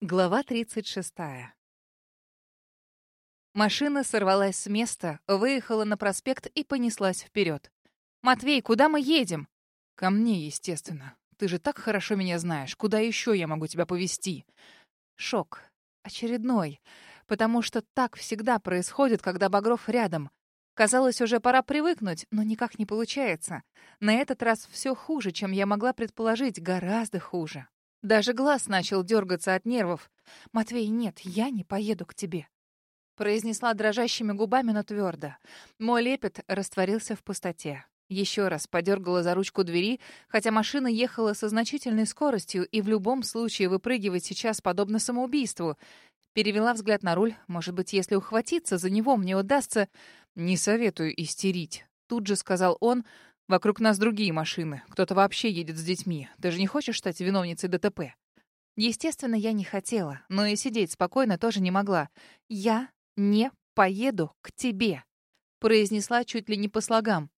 Глава 36. Машина сорвалась с места, выехала на проспект и понеслась вперед. «Матвей, куда мы едем?» «Ко мне, естественно. Ты же так хорошо меня знаешь. Куда еще я могу тебя повезти?» Шок. Очередной. Потому что так всегда происходит, когда Багров рядом. Казалось, уже пора привыкнуть, но никак не получается. На этот раз все хуже, чем я могла предположить, гораздо хуже. Даже глаз начал дергаться от нервов. «Матвей, нет, я не поеду к тебе», — произнесла дрожащими губами, но твердо. Мой лепет растворился в пустоте. Еще раз подергала за ручку двери, хотя машина ехала со значительной скоростью, и в любом случае выпрыгивать сейчас подобно самоубийству. Перевела взгляд на руль. Может быть, если ухватиться за него, мне удастся... «Не советую истерить», — тут же сказал он, — Вокруг нас другие машины. Кто-то вообще едет с детьми. Ты же не хочешь стать виновницей ДТП? Естественно, я не хотела, но и сидеть спокойно тоже не могла. Я не поеду к тебе, произнесла чуть ли не по слогам.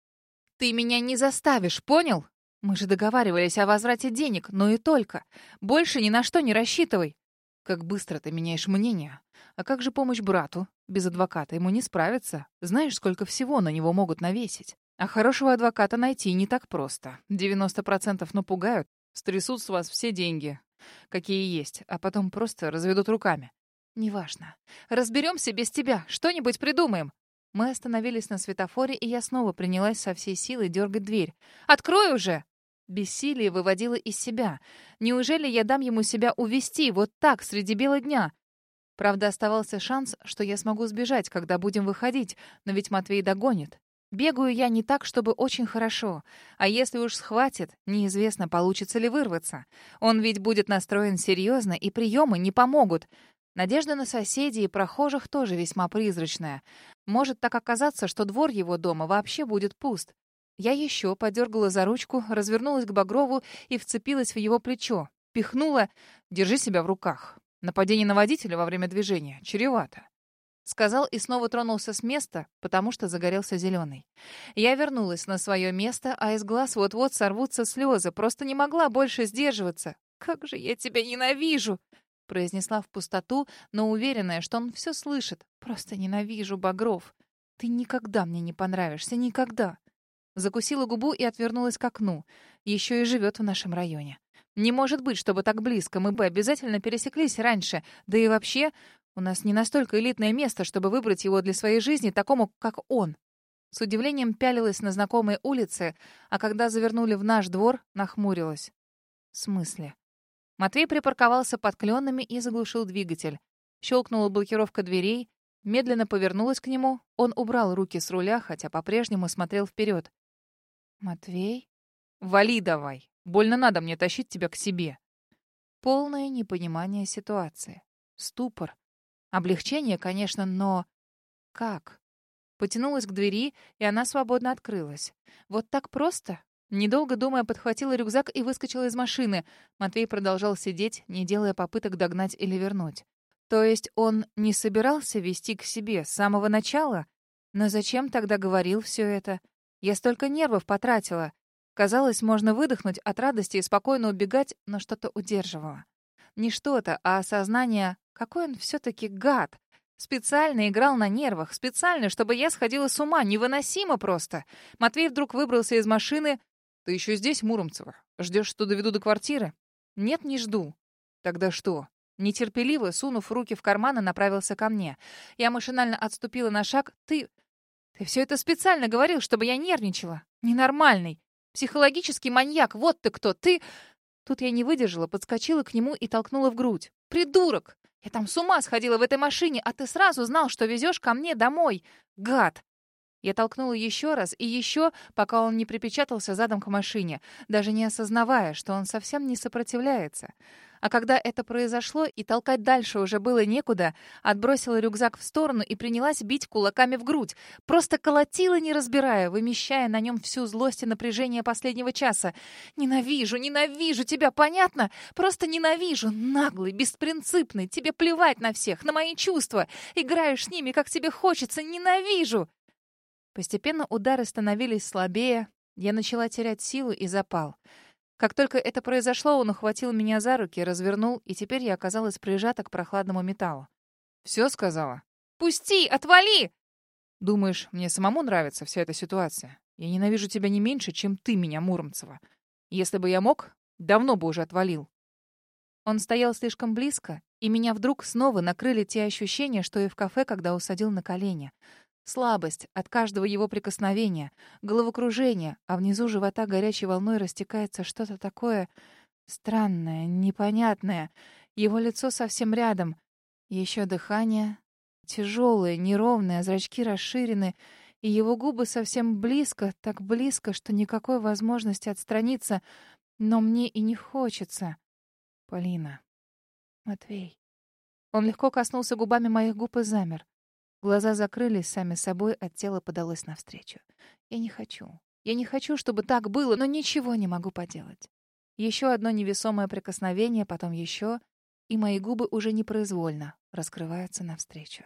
Ты меня не заставишь, понял? Мы же договаривались о возврате денег, но и только. Больше ни на что не рассчитывай. Как быстро ты меняешь мнение. А как же помощь брату? Без адвоката ему не справиться. Знаешь, сколько всего на него могут навесить? А хорошего адвоката найти не так просто. 90% напугают, стрясут с вас все деньги, какие есть, а потом просто разведут руками. Неважно. Разберемся без тебя, что-нибудь придумаем. Мы остановились на светофоре, и я снова принялась со всей силы дергать дверь. «Открой уже!» Бессилие выводило из себя. Неужели я дам ему себя увести вот так, среди бела дня? Правда, оставался шанс, что я смогу сбежать, когда будем выходить, но ведь Матвей догонит. Бегаю я не так, чтобы очень хорошо. А если уж схватит, неизвестно, получится ли вырваться. Он ведь будет настроен серьезно, и приемы не помогут. Надежда на соседей и прохожих тоже весьма призрачная. Может так оказаться, что двор его дома вообще будет пуст. Я еще подергала за ручку, развернулась к Багрову и вцепилась в его плечо. Пихнула «Держи себя в руках». Нападение на водителя во время движения чревато. Сказал и снова тронулся с места, потому что загорелся зеленый. Я вернулась на свое место, а из глаз вот-вот сорвутся слезы. Просто не могла больше сдерживаться. «Как же я тебя ненавижу!» произнесла в пустоту, но уверенная, что он все слышит. «Просто ненавижу, Багров. Ты никогда мне не понравишься, никогда!» Закусила губу и отвернулась к окну. Еще и живет в нашем районе. Не может быть, чтобы так близко. Мы бы обязательно пересеклись раньше. Да и вообще, у нас не настолько элитное место, чтобы выбрать его для своей жизни такому, как он. С удивлением пялилась на знакомые улицы, а когда завернули в наш двор, нахмурилась. В смысле? Матвей припарковался под кленами и заглушил двигатель. Щелкнула блокировка дверей, медленно повернулась к нему. Он убрал руки с руля, хотя по-прежнему смотрел вперед. «Матвей?» «Вали давай! Больно надо мне тащить тебя к себе!» Полное непонимание ситуации. Ступор. Облегчение, конечно, но... Как? Потянулась к двери, и она свободно открылась. Вот так просто? Недолго думая, подхватила рюкзак и выскочила из машины. Матвей продолжал сидеть, не делая попыток догнать или вернуть. То есть он не собирался вести к себе с самого начала? Но зачем тогда говорил все это? Я столько нервов потратила. Казалось, можно выдохнуть от радости и спокойно убегать, но что-то удерживало. Не что-то, а осознание, какой он все-таки гад. Специально играл на нервах, специально, чтобы я сходила с ума, невыносимо просто. Матвей вдруг выбрался из машины. «Ты еще здесь, Муромцева? Ждешь, что доведу до квартиры?» «Нет, не жду». «Тогда что?» Нетерпеливо, сунув руки в карманы, направился ко мне. Я машинально отступила на шаг. «Ты... ты все это специально говорил, чтобы я нервничала. Ненормальный. Психологический маньяк. Вот ты кто. Ты...» Тут я не выдержала, подскочила к нему и толкнула в грудь. «Придурок! Я там с ума сходила в этой машине, а ты сразу знал, что везешь ко мне домой! Гад!» Я толкнула еще раз и еще, пока он не припечатался задом к машине, даже не осознавая, что он совсем не сопротивляется. А когда это произошло и толкать дальше уже было некуда, отбросила рюкзак в сторону и принялась бить кулаками в грудь. Просто колотила, не разбирая, вымещая на нем всю злость и напряжение последнего часа. «Ненавижу, ненавижу тебя, понятно? Просто ненавижу. Наглый, беспринципный. Тебе плевать на всех, на мои чувства. Играешь с ними, как тебе хочется. Ненавижу!» Постепенно удары становились слабее. Я начала терять силу и запал. Как только это произошло, он ухватил меня за руки, развернул, и теперь я оказалась прижата к прохладному металлу. «Все сказала?» «Пусти! Отвали!» «Думаешь, мне самому нравится вся эта ситуация? Я ненавижу тебя не меньше, чем ты меня, Муромцева. Если бы я мог, давно бы уже отвалил». Он стоял слишком близко, и меня вдруг снова накрыли те ощущения, что и в кафе, когда усадил на колени. Слабость от каждого его прикосновения, головокружение, а внизу живота горячей волной растекается что-то такое странное, непонятное. Его лицо совсем рядом. Еще дыхание тяжелое, неровное, зрачки расширены, и его губы совсем близко, так близко, что никакой возможности отстраниться, но мне и не хочется. Полина. Матвей. Он легко коснулся губами моих губ и замер. Глаза закрылись сами собой, а тело подалось навстречу. Я не хочу. Я не хочу, чтобы так было, но ничего не могу поделать. Еще одно невесомое прикосновение, потом еще, и мои губы уже непроизвольно раскрываются навстречу.